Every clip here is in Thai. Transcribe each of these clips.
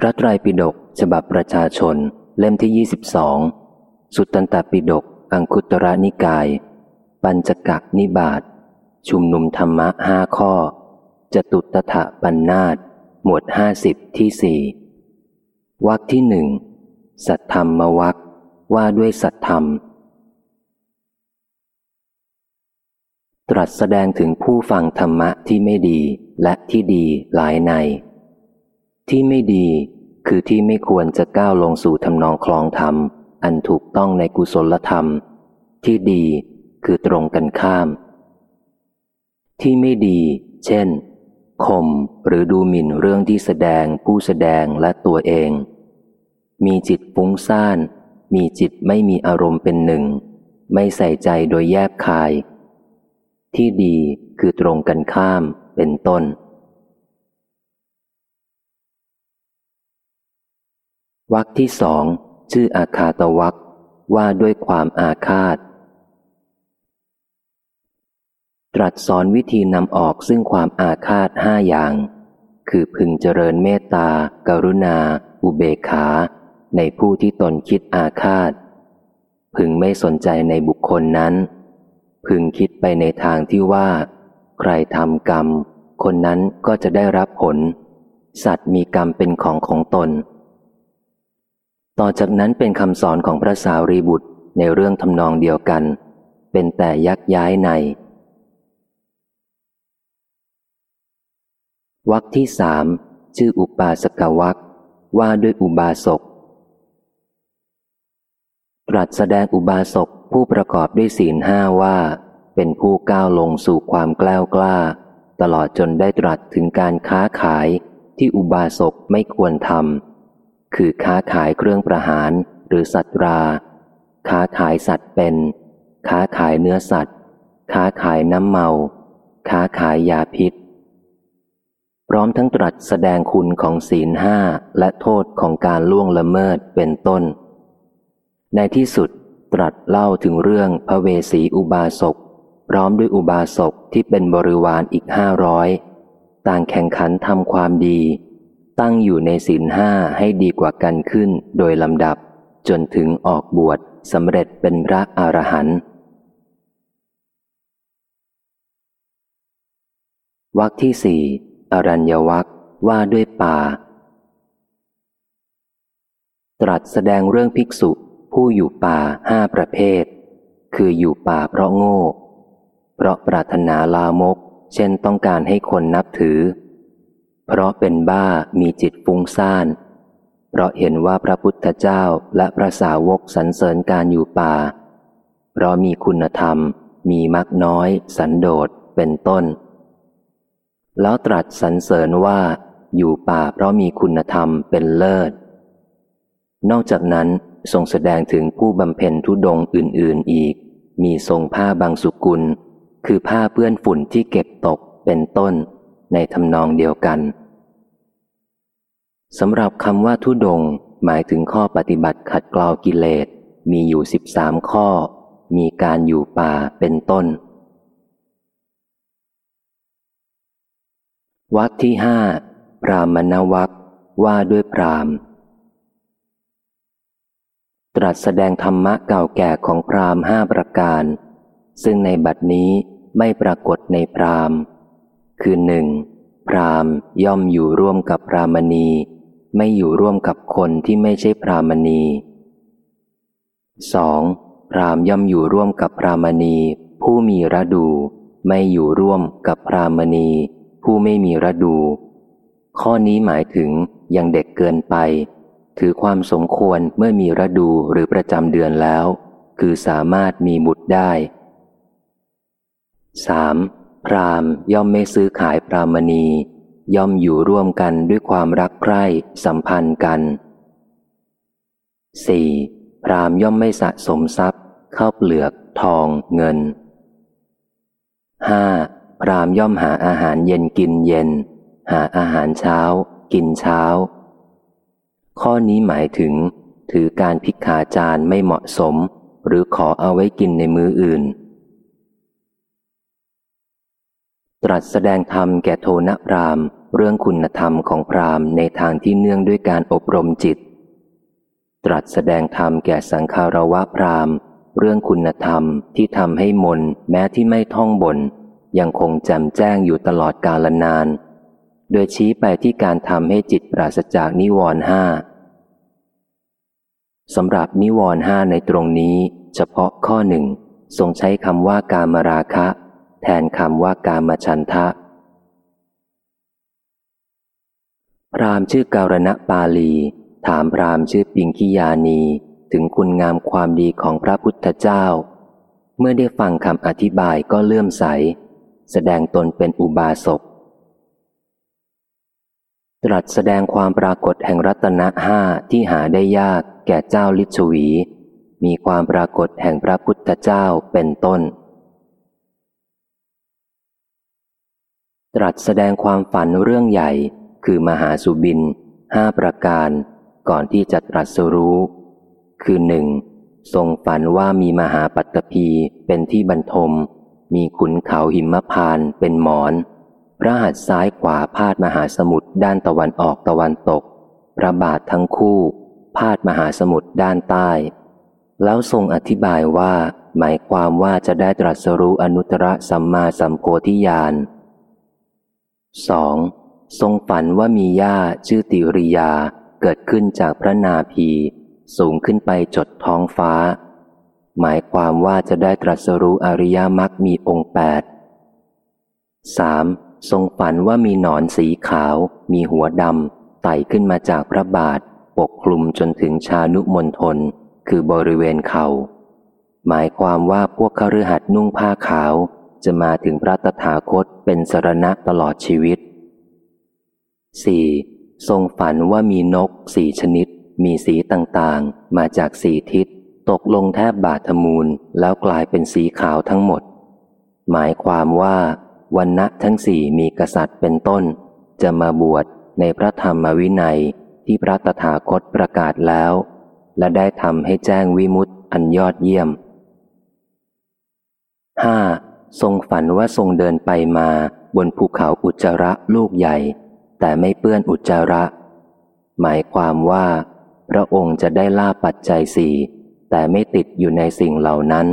พระไตรปิฎกฉบับประชาชน เล่มที่ 22 สุตตันตปิฎกอังคุตระนิกาย ปัญจกักนิบาตชุมนุมธรรมะห้าข้อ จตุตถะปัญนาตหมวดห้าสิบที่สี่วักที่หนึ่งสัทธรรมวักว่าด้วยสัทธรรม ตรัสแสดงถึงผู้ฟังธรรมะที่ไม่ดีและที่ดีหลายใน ที่ไม่ดีคือที่ไม่ควรจะก้าวลงสู่ทำนองคลองธรรม อันถูกต้องในกุศลธรรม ที่ดีคือตรงกันข้าม ที่ไม่ดี เช่นคมหรือดูหมิ่นเรื่องที่แสดงผู้แสดงและตัวเอง มีจิตฟุ้งซ่าน มีจิตไม่มีอารมณ์เป็นหนึ่ง ไม่ใส่ใจโดยแยบคาย ที่ดีคือตรงกันข้ามเป็นต้น วักที่สองชื่ออาคาตวักว่าด้วยความอาฆาต ตรัสสอนวิธีนำออกซึ่งความอาฆาตห้าอย่าง คือพึงเจริญเมตตากรุณา อุเบกขา ในผู้ที่ตนคิดอาฆาต พึงไม่สนใจในบุคคลนั้น พึงคิดไปในทางที่ว่า ใครทำกรรม คนนั้นก็จะได้รับผล สัตว์มีกรรมเป็นของของตน ต่อจากนั้นเป็นคำสอนของพระสาวรีบุตรในเรื่องทำนองเดียวกัน เป็นแต่ยักย้ายในวักที่สามชื่ออุปาสกวักว่าด้วยอุบาสก ตรัสแสดงอุบาสกผู้ประกอบด้วยศีลห้าว่า เป็นผู้ก้าวลงสู่ความกล้ากล้า ตลอดจนได้ตรัสถึงการค้าขายที่อุบาสกไม่ควรทำ คือค้าขายเครื่องประหารหรือสัตรา ค้าขายสัตว์เป็น ค้าขายเนื้อสัตว์ ค้าขายน้ำเมา ค้าขายยาพิษ พร้อมทั้งตรัสแสดงคุณของศีลห้าและโทษของการล่วงละเมิดเป็นต้น ในที่สุดตรัสเล่าถึงเรื่องพระเวสีอุบาสกพร้อมด้วยอุบาสกที่เป็นบริวารอีกห้าร้อยต่างแข่งขันทำความดี ตั้งอยู่ในศีลห้าให้ดีกว่ากันขึ้นโดยลำดับ จนถึงออกบวชสำเร็จเป็นพระอรหันต์วักที่สี่อรัญญวักว่าด้วยป่า ตรัสแสดงเรื่องภิกษุผู้อยู่ป่าห้าประเภท คืออยู่ป่าเพราะโง่ เพราะปรารถนาลามก เช่นต้องการให้คนนับถือ เพราะเป็นบ้ามีจิตฟุ้งซ่าน เพราะเห็นว่าพระพุทธเจ้าและพระสาวกสรรเสริญการอยู่ป่า เพราะมีคุณธรรม มีมักน้อย สันโดษเป็นต้น แล้วตรัสสรรเสริญว่าอยู่ป่าเพราะมีคุณธรรมเป็นเลิศ นอกจากนั้นทรงแสดงถึงผู้บำเพ็ญทุดงอื่น ๆอีก มีทรงผ้าบางสุกุล คือผ้าเปื้อนฝุ่นที่เก็บตกเป็นต้น ในทำนองเดียวกันสำหรับคำว่าทุดง หมายถึงข้อปฏิบัติขัดเกลากิเลส มีอยู่สิบสามข้อ มีการอยู่ป่าเป็นต้น วักที่ห้าพรามณวักว่าด้วยพราม ตรัสแสดงธรรมะเก่าแก่ของพรามห้าประการ ซึ่งในบัดนี้ไม่ปรากฏในพราม คือหนึ่งพรามย่อมอยู่ร่วมกับพรามณี ไม่อยู่ร่วมกับคนที่ไม่ใช่พรามณีสองพรามย่อมอยู่ร่วมกับพรามณี ผู้มีระดู ไม่อยู่ร่วมกับพรามณี ผู้ไม่มีระดู ข้อนี้หมายถึงยังเด็กเกินไป ถือความสมควรเมื่อมีระดูหรือประจำเดือนแล้ว คือสามารถมีบุตรได้ 3. พรามย่อมไม่ซื้อขายปรามณี ย่อมอยู่ร่วมกันด้วยความรักใคร่สัมพันธ์กัน 4. พรามย่อมไม่สะสมทรัพย์ เข้าเปลือก ทอง เงิน 5. พรามย่อมหาอาหารเย็นกินเย็น หาอาหารเช้า กินเช้า ข้อนี้หมายถึง ถือการพิกขาจารไม่เหมาะสม หรือขอเอาไว้กินในมืออื่น ตรัสแสดงธรรมแก่โทนพรามเรื่องคุณธรรมของพรามในทางที่เนื่องด้วยการอบรมจิต ตรัสแสดงธรรมแก่สังคารวะพรามเรื่องคุณธรรมที่ทำให้มนแม้ที่ไม่ท่องบน ยังคงแจ่มแจ้งอยู่ตลอดกาลนาน โดยชี้ไปที่การทำให้จิตปราศจากนิวรณ์ห้าสำหรับนิวรณ์ห้าในตรงนี้ เฉพาะข้อหนึ่งทรงใช้คำว่ากามราคะ แทนคำว่ากามฉันทะ พรามชื่อการณปาลี ถามพรามชื่อปิงคิยานีถึงคุณงามความดีของพระพุทธเจ้า เมื่อได้ฟังคำอธิบายก็เลื่อมใส แสดงตนเป็นอุบาสก ตรัสแสดงความปรากฏแห่งรัตนะห้าที่หาได้ยากแก่เจ้าลิชวี มีความปรากฏแห่งพระพุทธเจ้าเป็นต้น ตรัสแสดงความฝันเรื่องใหญ่ คือมหาสุบินห้าประการ ก่อนที่จะตรัสรู้ คือหนึ่งทรงฝันว่ามีมหาปัตตภีเป็นที่บรรทม มีขุนเขาหิมพานเป็นหมอน พระหัตถ์ซ้ายขวาพาดมหาสมุทรด้านตะวันออกตะวันตก พระบาททั้งคู่ พาดมหาสมุทรด้านใต้ แล้วทรงอธิบายว่า หมายความว่าจะได้ตรัสรู้อนุตตรสัมมาสัมโพธิญาณ 2. ทรงฝันว่ามีย่าชื่อติริยาเกิดขึ้นจากพระนาภีสูงขึ้นไปจดท้องฟ้า หมายความว่าจะได้ตรัสรู้อริยมรรคมีองค์แปด 3. ทรงฝันว่ามีหนอนสีขาว มีหัวดำไต่ขึ้นมาจากพระบาท ปกคลุมจนถึงชานุมนทน คือบริเวณเขา่าหมายความว่าพวกขรือหัดนุ่งผ้าขาว จะมาถึงพระตถาคตเป็นสรณะตลอดชีวิต 4. ทรงฝันว่ามีนกสี่ชนิด มีสีต่างๆ มาจากสีทิศ ตกลงแทบบาทมูลแล้วกลายเป็นสีขาวทั้งหมด หมายความว่าวันณะทั้งสี่มีกษัตริย์เป็นต้น จะมาบวชในพระธรรมวินัยที่พระตถาคตประกาศแล้ว และได้ทำให้แจ้งวิมุตติอันยอดเยี่ยม 5. ทรงฝันว่าทรงเดินไปมาบนภูเขาอุจจาระลูกใหญ่ แต่ไม่เปื้อนอุจจาระ หมายความว่า พระองค์จะได้ล่าปัจจัยสี่แต่ไม่ติดอยู่ในสิ่งเหล่านั้น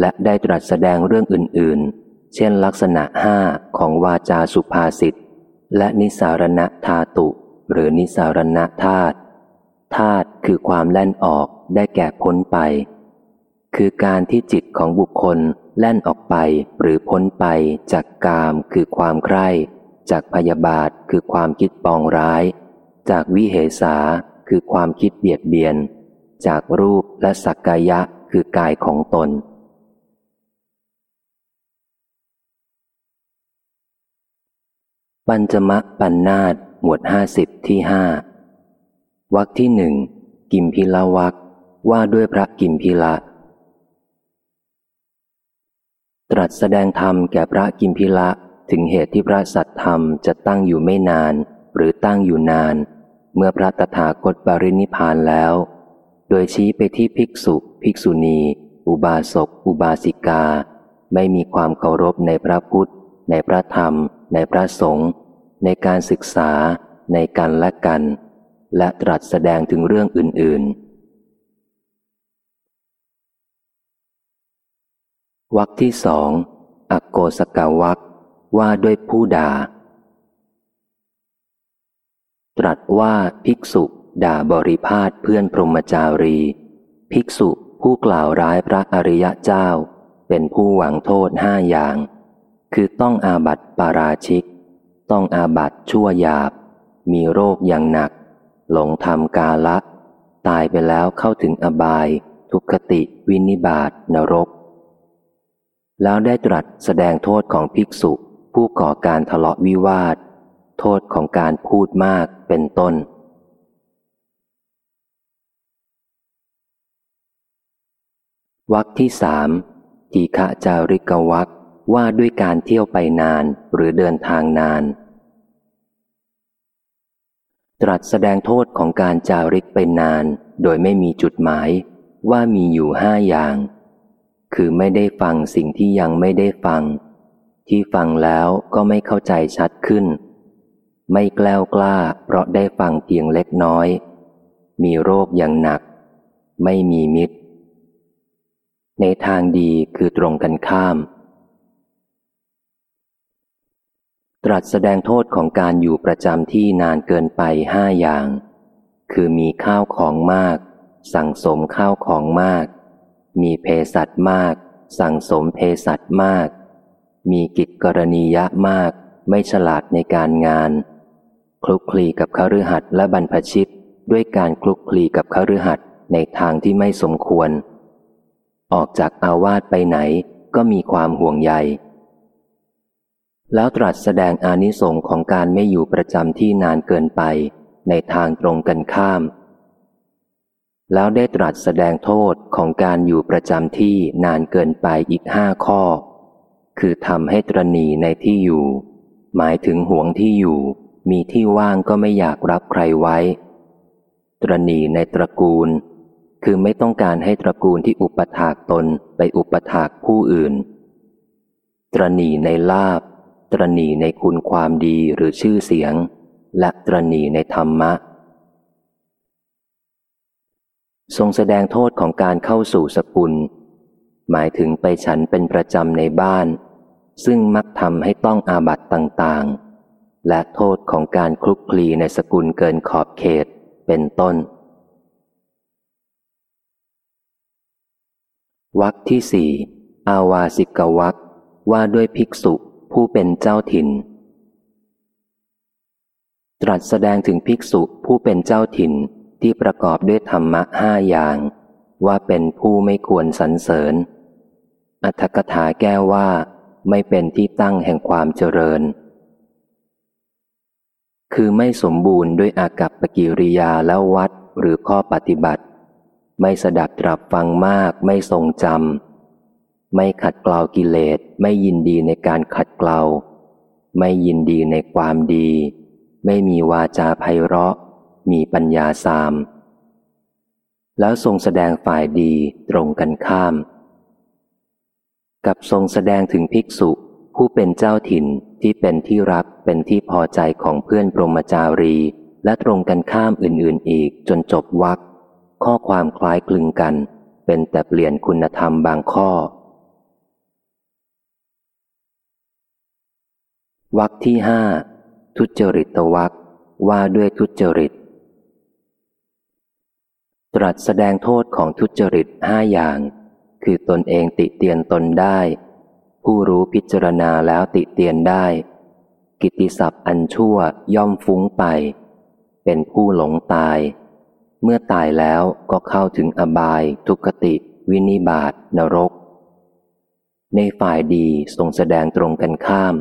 และได้ตรัสแสดงเรื่องอื่น ๆ เช่นลักษณะห้าของวาจาสุภาษิตและนิสารณธาตุ หรือนิสารณธาตุธาตุคือความแล่นออกได้แก่พ้นไป คือการที่จิตของบุคคลแล่นออกไปหรือพ้นไปจากกามคือความใคร่ จากพยาบาทคือความคิดปองร้าย จากวิเหสาคือความคิดเบียดเบียน จากรูปและสักกายะคือกายของตน ปัญจมะปัญนาตหมวดห้าสิบที่ห้าวักที่หนึ่งกิมพิลาวักว่าด้วยพระกิมพิละ ตรัสแสดงธรรมแก่พระกิมพิละ ถึงเหตุที่พระสัตธรรมจะตั้งอยู่ไม่นาน หรือตั้งอยู่นาน เมื่อพระตถาคตปรินิพานแล้ว โดยชี้ไปที่ภิกษุ ภิกษุณี อุบาสก อุบาสิกา ไม่มีความเคารพในพระพุทธ ในพระธรรม ในพระสงฆ์ในการศึกษา ในการและกัน และตรัสแสดงถึงเรื่องอื่น ๆ วักที่สองอโกสกาวักว่าด้วยผู้ด่า ตรัสว่าภิกษุด่าบริพาทเพื่อนพรหมจารี ภิกษุผู้กล่าวร้ายพระอริยะเจ้า เป็นผู้หวังโทษห้าอย่าง คือต้องอาบัติปาราชิก ต้องอาบัติชั่วหยาบ มีโรคอย่างหนัก หลงทำกาละ ตายไปแล้วเข้าถึงอบาย ทุกขติวินิบาตนรก แล้วได้ตรัสแสดงโทษของภิกษุ ผู้ก่อการทะเลาะวิวาท โทษของการพูดมากเป็นต้น วักที่สามทีฆะจาริกวักว่าด้วยการเที่ยวไปนานหรือเดินทางนาน ตรัสแสดงโทษของการจาริกไปนาน โดยไม่มีจุดหมายว่ามีอยู่ห้าอย่าง คือไม่ได้ฟังสิ่งที่ยังไม่ได้ฟัง ที่ฟังแล้วก็ไม่เข้าใจชัดขึ้น ไม่แกล้วกล้า เพราะได้ฟังเพียงเล็กน้อย มีโรคอย่างหนัก ไม่มีมิตร ในทางดีคือตรงกันข้าม ตรัสแสดงโทษของการอยู่ประจำที่นานเกินไปห้าอย่าง คือมีข้าวของมาก สั่งสมข้าวของมาก มีเพสัตมาก สั่งสมเพสัตมาก มีกิจกรณียะมาก ไม่ฉลาดในการงาน คลุกคลีกับคฤหัสถ์และบรรพชิต ด้วยการคลุกคลีกับคฤหัสถ์ในทางที่ไม่สมควร ออกจากอาวาสไปไหนก็มีความห่วงใย แล้วตรัสแสดงอานิสงค์ของการไม่อยู่ประจำที่นานเกินไป ในทางตรงกันข้าม แล้วได้ตรัสแสดงโทษของการอยู่ประจำที่นานเกินไปอีกห้าข้อ คือทำให้ตรณีในที่อยู่ หมายถึงห่วงที่อยู่ มีที่ว่างก็ไม่อยากรับใครไว้ ตรณีในตระกูล คือไม่ต้องการให้ตระกูลที่อุปถากตนไปอุปถากผู้อื่น ตรณีในลาบ ตรณีในคุณความดีหรือชื่อเสียง และตรณีในธรรมะ ทรงแสดงโทษของการเข้าสู่สกุล หมายถึงไปฉันเป็นประจำในบ้าน ซึ่งมักทำให้ต้องอาบัตต่างๆ และโทษของการคลุกคลีในสกุลเกินขอบเขตเป็นต้นวักที่สี่อาวาสิกวักว่าด้วยภิกษุผู้เป็นเจ้าถิ่น ตรัสแสดงถึงภิกษุผู้เป็นเจ้าถิ่น ที่ประกอบด้วยธรรมะห้าอย่าง ว่าเป็นผู้ไม่ควรสรรเสริญ อัธกถาแก้ว่า ไม่เป็นที่ตั้งแห่งความเจริญ คือไม่สมบูรณ์ด้วยอากับปกิริยาแล้ววัดหรือข้อปฏิบัติ ไม่สดับตรับฟังมากไม่ทรงจำไม่ขัดเกลากิเลสไม่ยินดีในการขัดเกลาไม่ยินดีในความดี ไม่มีวาจาไพเราะ มีปัญญาสาม แล้วทรงแสดงฝ่ายดีตรงกันข้าม กับทรงแสดงถึงภิกษุผู้เป็นเจ้าถิ่นที่เป็นที่รักเป็นที่พอใจของเพื่อนปรมจารี และตรงกันข้ามอื่นๆอีกจนจบวักข้อความคล้ายคลึงกัน เป็นแต่เปลี่ยนคุณธรรมบางข้อวักที่ห้าทุจริตวักว่าด้วยทุจริต ตรัสแสดงโทษของทุจริตห้าอย่าง คือตนเองติเตียนตนได้ ผู้รู้พิจารณาแล้วติเตียนได้ กิตติศัพท์อันชั่วย่อมฟุ้งไป เป็นผู้หลงตาย เมื่อตายแล้วก็เข้าถึงอบาย ทุกติ วินิบาตนรก ในฝ่ายดีทรงแสดงตรงกันข้าม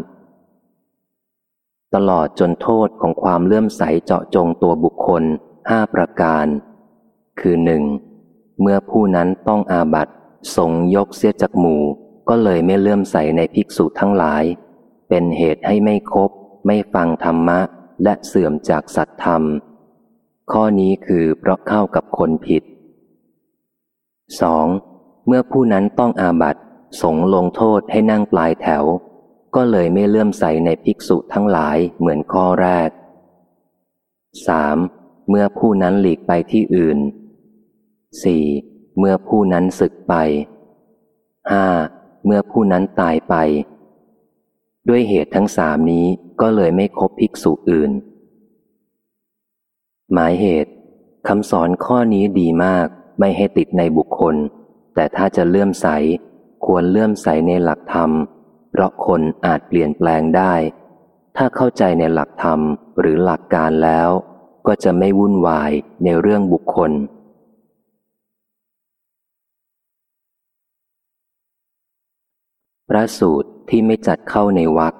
ตลอดจนโทษของความเลื่อมใสเจาะจงตัวบุคคลห้าประการ คือหนึ่งเมื่อผู้นั้นต้องอาบัตสงยกเสียจากหมู่ ก็เลยไม่เลื่อมใสในภิกษุทั้งหลาย เป็นเหตุให้ไม่คบ ไม่ฟังธรรมะ และเสื่อมจากสัตธรรม ข้อนี้คือเพราะเข้ากับคนผิด 2. เมื่อผู้นั้นต้องอาบัตสงลงโทษให้นั่งปลายแถว ก็เลยไม่เลื่อมใสในภิกษุทั้งหลายเหมือนข้อแรก 3. เมื่อผู้นั้นหลีกไปที่อื่น 4. เมื่อผู้นั้นศึกไป 5. เมื่อผู้นั้นตายไป ด้วยเหตุทั้งสามนี้ก็เลยไม่คบภิกษุอื่น หมายเหตุคำสอนข้อนี้ดีมากไม่ให้ติดในบุคคล แต่ถ้าจะเลื่อมใส ควรเลื่อมใสในหลักธรรม เพราะคนอาจเปลี่ยนแปลงได้ ถ้าเข้าใจในหลักธรรมหรือหลักการแล้ว ก็จะไม่วุ่นวายในเรื่องบุคคล พระสูตรที่ไม่จัดเข้าในวัก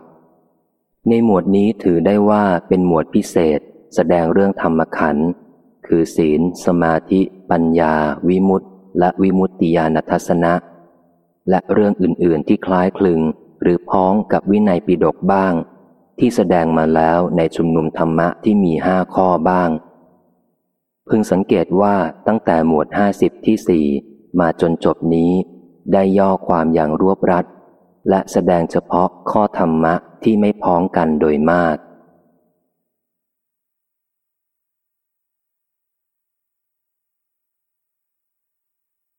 ในหมวดนี้ถือได้ว่าเป็นหมวดพิเศษ แสดงเรื่องธรรมขันธ์คือศีล สมาธิ ปัญญา วิมุตติและวิมุตติญาณทัศนะ และเรื่องอื่น ๆ ที่คล้ายคลึง หรือพ้องกับวินัยปิฎกบ้าง ที่แสดงมาแล้วในชุมนุมธรรมะที่มีห้าข้อบ้าง พึงสังเกตว่าตั้งแต่หมวดห้าสิบที่สี่มาจนจบนี้ ได้ย่อความอย่างรวบรัด และแสดงเฉพาะข้อธรรมะที่ไม่พ้องกันโดยมาก